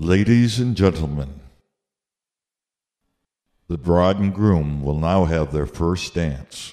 Ladies and gentlemen, the bride and groom will now have their first dance.